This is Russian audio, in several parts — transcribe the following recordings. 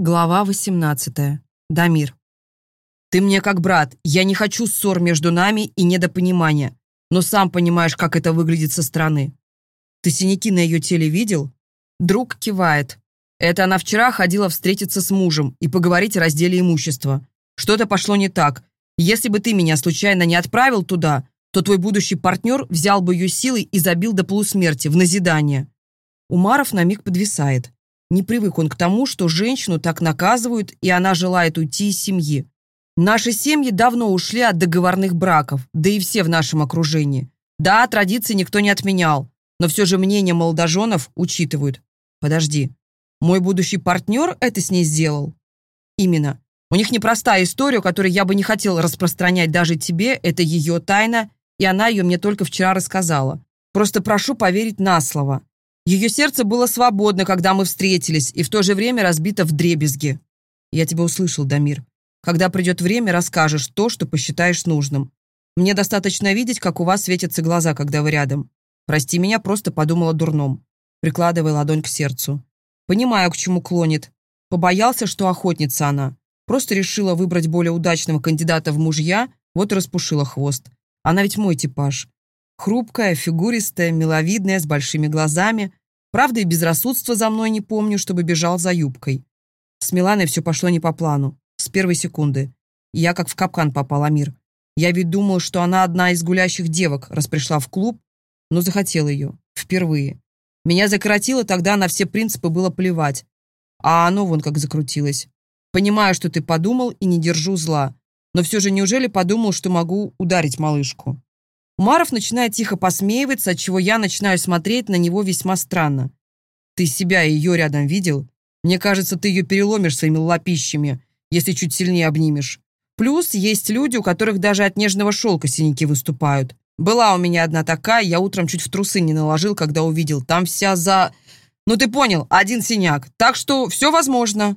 Глава 18. Дамир. «Ты мне как брат. Я не хочу ссор между нами и недопонимания. Но сам понимаешь, как это выглядит со стороны. Ты синяки на ее теле видел?» Друг кивает. Это она вчера ходила встретиться с мужем и поговорить о разделе имущества. Что-то пошло не так. Если бы ты меня случайно не отправил туда, то твой будущий партнер взял бы ее силой и забил до полусмерти, в назидание. Умаров на миг подвисает. Не привык он к тому, что женщину так наказывают, и она желает уйти из семьи. Наши семьи давно ушли от договорных браков, да и все в нашем окружении. Да, традиции никто не отменял, но все же мнение молодоженов учитывают. Подожди, мой будущий партнер это с ней сделал? Именно. У них непростая история, которую я бы не хотел распространять даже тебе, это ее тайна, и она ее мне только вчера рассказала. Просто прошу поверить на слово. Ее сердце было свободно, когда мы встретились, и в то же время разбито в дребезги. Я тебя услышал, Дамир. Когда придет время, расскажешь то, что посчитаешь нужным. Мне достаточно видеть, как у вас светятся глаза, когда вы рядом. Прости меня, просто подумала дурном. Прикладывая ладонь к сердцу. Понимаю, к чему клонит. Побоялся, что охотница она. Просто решила выбрать более удачного кандидата в мужья, вот и распушила хвост. Она ведь мой типаж. Хрупкая, фигуристая, миловидная, с большими глазами. Правда, и безрассудства за мной не помню, чтобы бежал за юбкой. С Миланой все пошло не по плану. С первой секунды. Я как в капкан попал, Амир. Я ведь думал, что она одна из гулящих девок, раз пришла в клуб, но захотел ее. Впервые. Меня закоротило тогда на все принципы было плевать. А оно вон как закрутилось. Понимаю, что ты подумал и не держу зла. Но все же неужели подумал, что могу ударить малышку? Умаров начинает тихо посмеиваться, отчего я начинаю смотреть на него весьма странно. «Ты себя и ее рядом видел? Мне кажется, ты ее переломишь своими лапищами, если чуть сильнее обнимешь. Плюс есть люди, у которых даже от нежного шелка синяки выступают. Была у меня одна такая, я утром чуть в трусы не наложил, когда увидел. Там вся за... Ну ты понял, один синяк. Так что все возможно.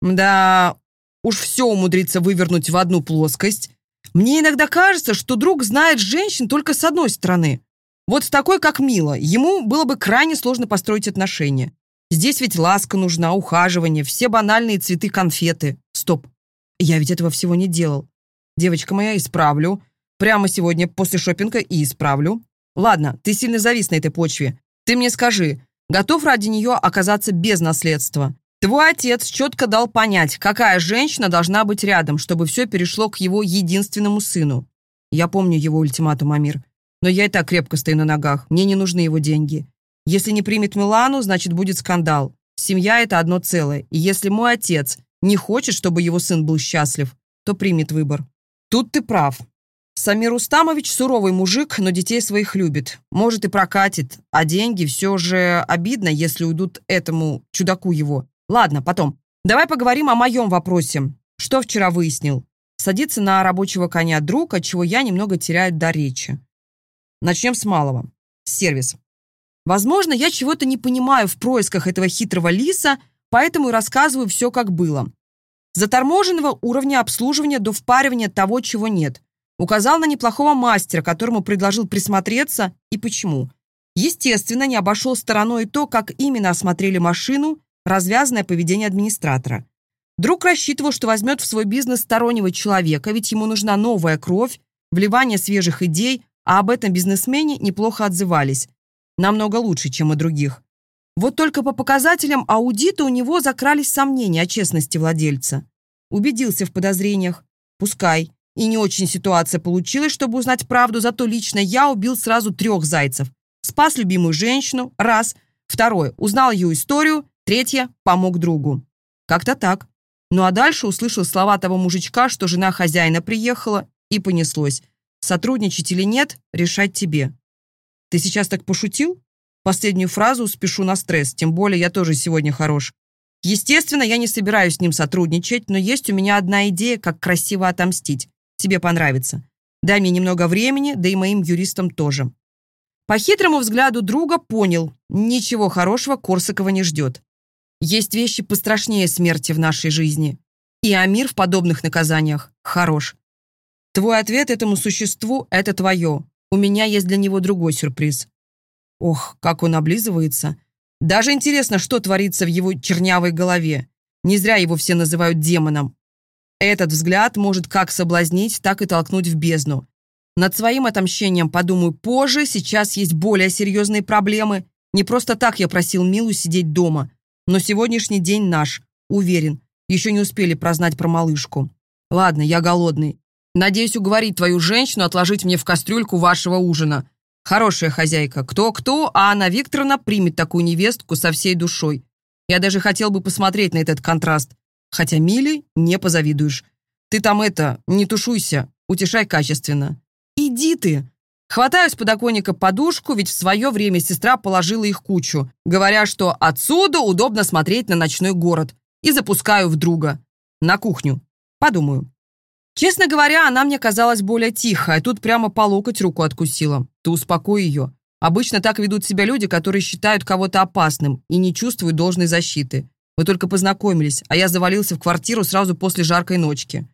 Да, уж все умудриться вывернуть в одну плоскость. Мне иногда кажется, что друг знает женщин только с одной стороны. Вот с такой, как Мила, ему было бы крайне сложно построить отношения. Здесь ведь ласка нужна, ухаживание, все банальные цветы, конфеты. Стоп, я ведь этого всего не делал. Девочка моя, исправлю. Прямо сегодня после шопинга и исправлю. Ладно, ты сильно завис на этой почве. Ты мне скажи, готов ради нее оказаться без наследства? Твой отец четко дал понять, какая женщина должна быть рядом, чтобы все перешло к его единственному сыну. Я помню его ультиматум, Амир. Но я и так крепко стою на ногах. Мне не нужны его деньги. Если не примет Милану, значит будет скандал. Семья – это одно целое. И если мой отец не хочет, чтобы его сын был счастлив, то примет выбор. Тут ты прав. Самир Устамович суровый мужик, но детей своих любит. Может и прокатит, а деньги все же обидно, если уйдут этому чудаку его. Ладно, потом. Давай поговорим о моем вопросе. Что вчера выяснил? Садится на рабочего коня друг, от чего я немного теряю до речи. Начнем с малого. Сервис. Возможно, я чего-то не понимаю в происках этого хитрого лиса, поэтому рассказываю все, как было. Заторможенного уровня обслуживания до впаривания того, чего нет. Указал на неплохого мастера, которому предложил присмотреться и почему. Естественно, не обошел стороной то, как именно осмотрели машину развязанное поведение администратора. Друг рассчитывал, что возьмет в свой бизнес стороннего человека, ведь ему нужна новая кровь, вливание свежих идей, а об этом бизнесмене неплохо отзывались. Намного лучше, чем у других. Вот только по показателям аудита у него закрались сомнения о честности владельца. Убедился в подозрениях. Пускай. И не очень ситуация получилась, чтобы узнать правду, зато лично я убил сразу трех зайцев. Спас любимую женщину, раз. Второе, узнал ее историю. Третье – помог другу. Как-то так. Ну а дальше услышал слова того мужичка, что жена хозяина приехала, и понеслось. Сотрудничать или нет, решать тебе. Ты сейчас так пошутил? Последнюю фразу спешу на стресс, тем более я тоже сегодня хорош. Естественно, я не собираюсь с ним сотрудничать, но есть у меня одна идея, как красиво отомстить. Тебе понравится. Дай мне немного времени, да и моим юристам тоже. По хитрому взгляду друга понял, ничего хорошего Корсакова не ждет. Есть вещи пострашнее смерти в нашей жизни. И Амир в подобных наказаниях хорош. Твой ответ этому существу – это твое. У меня есть для него другой сюрприз. Ох, как он облизывается. Даже интересно, что творится в его чернявой голове. Не зря его все называют демоном. Этот взгляд может как соблазнить, так и толкнуть в бездну. Над своим отомщением подумаю позже, сейчас есть более серьезные проблемы. Не просто так я просил Милу сидеть дома. Но сегодняшний день наш, уверен. Еще не успели прознать про малышку. Ладно, я голодный. Надеюсь уговорить твою женщину отложить мне в кастрюльку вашего ужина. Хорошая хозяйка. Кто-кто, а Анна Викторовна примет такую невестку со всей душой. Я даже хотел бы посмотреть на этот контраст. Хотя Миле не позавидуешь. Ты там это, не тушуйся, утешай качественно. Иди ты. Хватаю с подоконника подушку, ведь в свое время сестра положила их кучу, говоря, что отсюда удобно смотреть на ночной город. И запускаю в друга. На кухню. Подумаю. Честно говоря, она мне казалась более тихой, а тут прямо по локоть руку откусила. Ты успокой ее. Обычно так ведут себя люди, которые считают кого-то опасным и не чувствуют должной защиты. Мы только познакомились, а я завалился в квартиру сразу после жаркой ночки.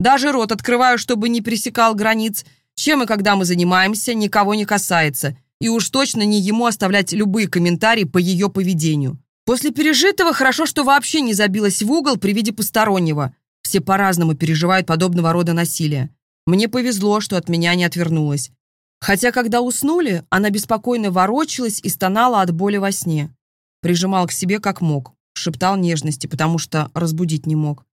Даже рот открываю, чтобы не пересекал границ. Чем и когда мы занимаемся, никого не касается. И уж точно не ему оставлять любые комментарии по ее поведению. После пережитого хорошо, что вообще не забилась в угол при виде постороннего. Все по-разному переживают подобного рода насилия. Мне повезло, что от меня не отвернулась. Хотя, когда уснули, она беспокойно ворочалась и стонала от боли во сне. Прижимал к себе как мог шептал нежности, потому что разбудить не мог.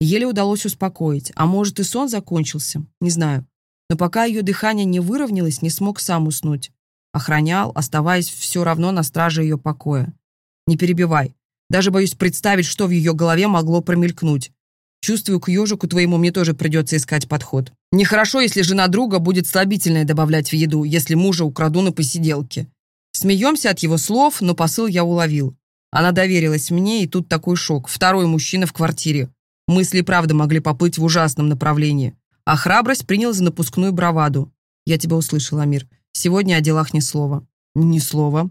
Еле удалось успокоить, а может и сон закончился, не знаю. Но пока ее дыхание не выровнялось, не смог сам уснуть. Охранял, оставаясь все равно на страже ее покоя. Не перебивай. Даже боюсь представить, что в ее голове могло промелькнуть. Чувствую, к ежику твоему мне тоже придется искать подход. Нехорошо, если жена друга будет слабительное добавлять в еду, если мужа украду на посиделке. Смеемся от его слов, но посыл я уловил. Она доверилась мне, и тут такой шок. Второй мужчина в квартире. Мысли правда могли поплыть в ужасном направлении. А храбрость принял за напускную браваду. Я тебя услышал, Амир. Сегодня о делах ни слова. Ни слова.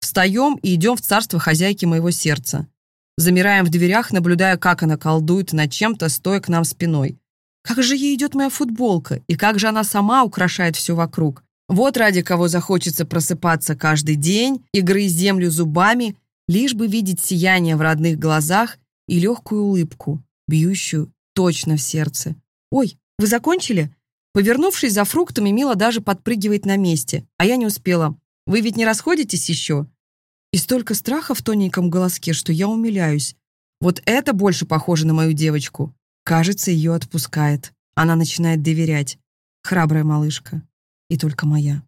Встаем и идем в царство хозяйки моего сердца. Замираем в дверях, наблюдая, как она колдует над чем-то, стоя к нам спиной. Как же ей идет моя футболка, и как же она сама украшает все вокруг. Вот ради кого захочется просыпаться каждый день и грызть землю зубами лишь бы видеть сияние в родных глазах и легкую улыбку, бьющую точно в сердце. «Ой, вы закончили?» Повернувшись за фруктами, Мила даже подпрыгивает на месте, а я не успела. «Вы ведь не расходитесь еще?» И столько страха в тоненьком голоске, что я умиляюсь. Вот это больше похоже на мою девочку. Кажется, ее отпускает. Она начинает доверять. Храбрая малышка. И только моя.